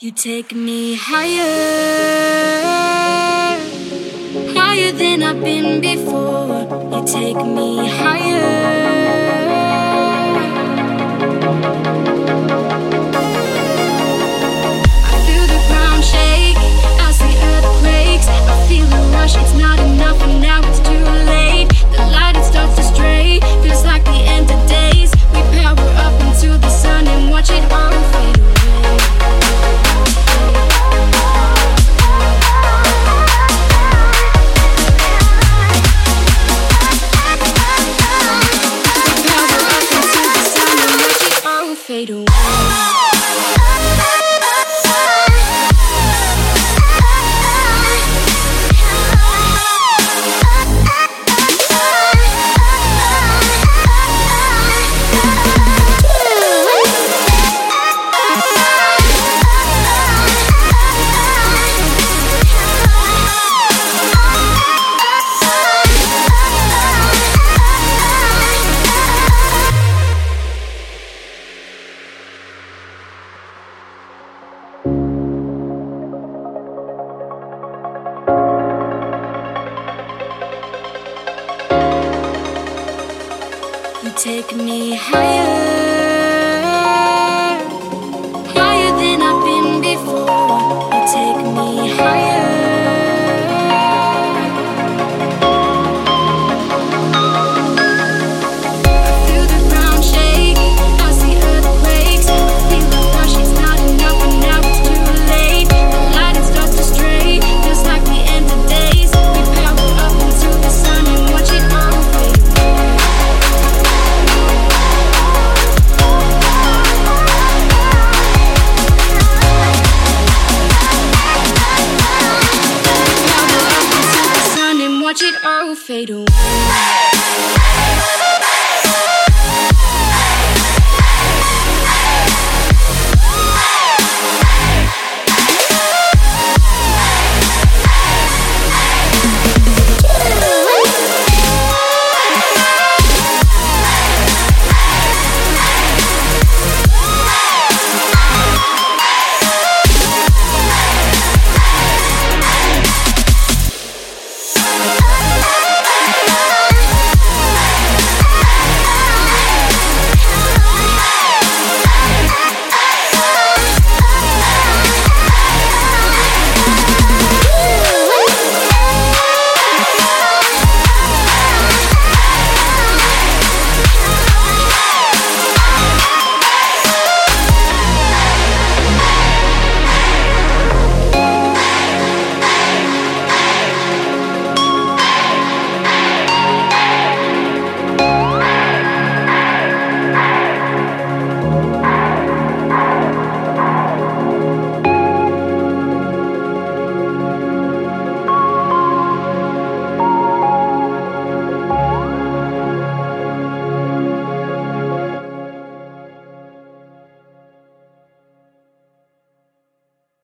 You take me higher, higher than I've been before. You take me higher. fade away. take me higher. watch it all fade away.